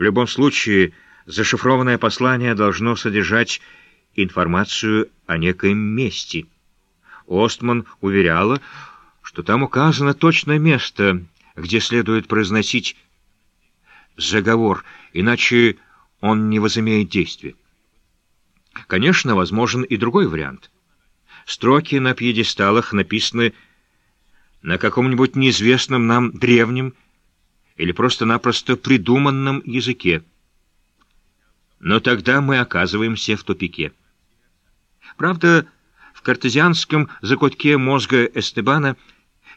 В любом случае, зашифрованное послание должно содержать информацию о некоем месте. Остман уверяла, что там указано точное место, где следует произносить заговор, иначе он не возымеет действия. Конечно, возможен и другой вариант. Строки на пьедесталах написаны на каком-нибудь неизвестном нам древнем или просто-напросто придуманном языке. Но тогда мы оказываемся в тупике. Правда, в картезианском закутке мозга Эстебана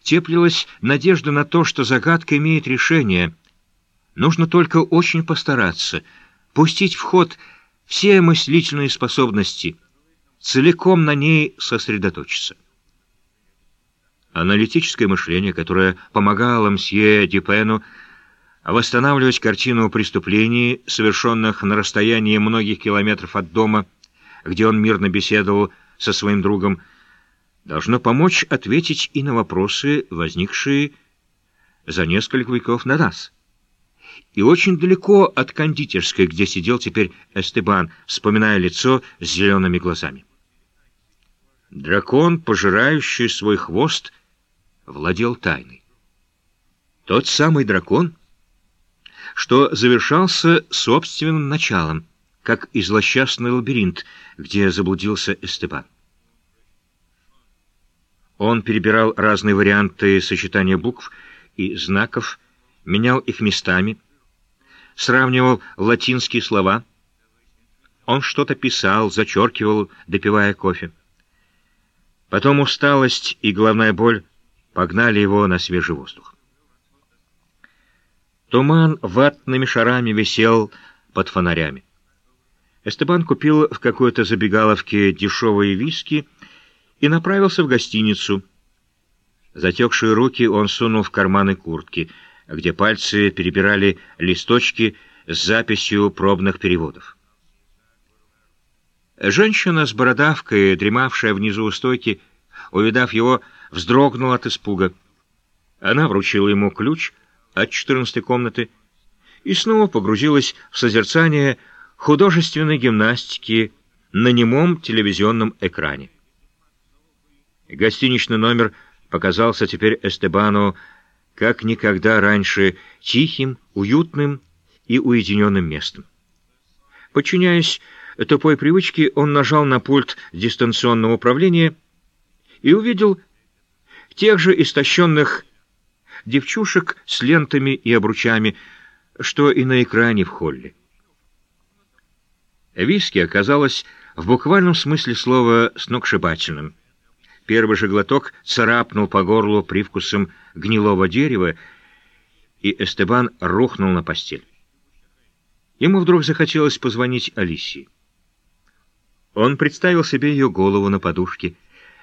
теплилась надежда на то, что загадка имеет решение. Нужно только очень постараться, пустить в ход все мыслительные способности, целиком на ней сосредоточиться. Аналитическое мышление, которое помогало мсье Дюпену восстанавливать картину преступлений, совершенных на расстоянии многих километров от дома, где он мирно беседовал со своим другом, должно помочь ответить и на вопросы, возникшие за несколько веков на нас. И очень далеко от кондитерской, где сидел теперь Эстебан, вспоминая лицо с зелеными глазами. Дракон, пожирающий свой хвост, владел тайной. Тот самый дракон, что завершался собственным началом, как и злосчастный лабиринт, где заблудился Эстебан. Он перебирал разные варианты сочетания букв и знаков, менял их местами, сравнивал латинские слова. Он что-то писал, зачеркивал, допивая кофе. Потом усталость и головная боль погнали его на свежий воздух. Туман ватными шарами висел под фонарями. Эстебан купил в какой-то забегаловке дешевые виски и направился в гостиницу. Затекшие руки он сунул в карманы куртки, где пальцы перебирали листочки с записью пробных переводов. Женщина с бородавкой, дремавшая внизу у стойки, увидав его, вздрогнул от испуга. Она вручила ему ключ от четырнадцатой комнаты и снова погрузилась в созерцание художественной гимнастики на немом телевизионном экране. Гостиничный номер показался теперь Эстебану как никогда раньше тихим, уютным и уединенным местом. Подчиняясь тупой привычке, он нажал на пульт дистанционного управления и увидел тех же истощенных девчушек с лентами и обручами, что и на экране в холле. Виски оказалось в буквальном смысле слова сногсшибательным. Первый же глоток царапнул по горлу привкусом гнилого дерева, и Эстебан рухнул на постель. Ему вдруг захотелось позвонить Алисии. Он представил себе ее голову на подушке,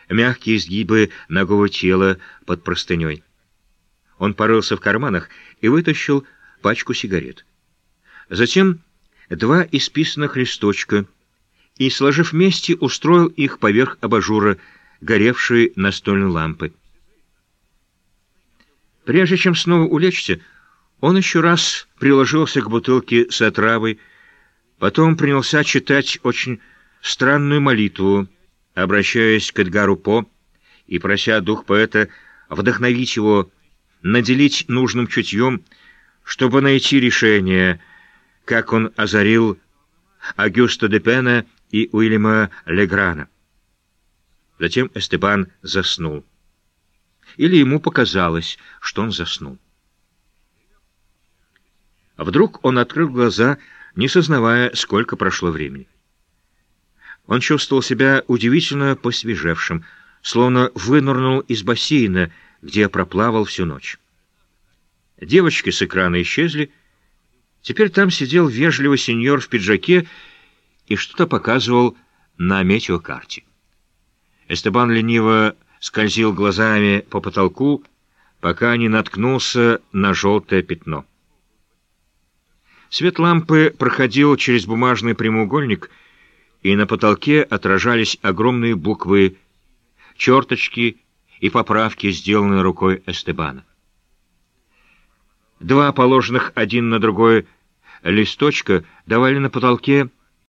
мягкие изгибы ногого тела под простыней. Он порылся в карманах и вытащил пачку сигарет. Затем два исписанных листочка и, сложив вместе, устроил их поверх абажура, горевшей настольной лампы. Прежде чем снова улечься, он еще раз приложился к бутылке с отравой, потом принялся читать очень странную молитву, обращаясь к Эдгару По и прося дух поэта вдохновить его, наделить нужным чутьем, чтобы найти решение, как он озарил Агюста де Пена и Уильяма Леграна. Затем Эстебан заснул. Или ему показалось, что он заснул. Вдруг он открыл глаза, не сознавая, сколько прошло времени. Он чувствовал себя удивительно посвежевшим, словно вынырнул из бассейна, где проплавал всю ночь. Девочки с экрана исчезли. Теперь там сидел вежливый сеньор в пиджаке и что-то показывал на метеокарте. Эстебан лениво скользил глазами по потолку, пока не наткнулся на желтое пятно. Свет лампы проходил через бумажный прямоугольник — и на потолке отражались огромные буквы, черточки и поправки, сделанные рукой Эстебана. Два положенных один на другой листочка давали на потолке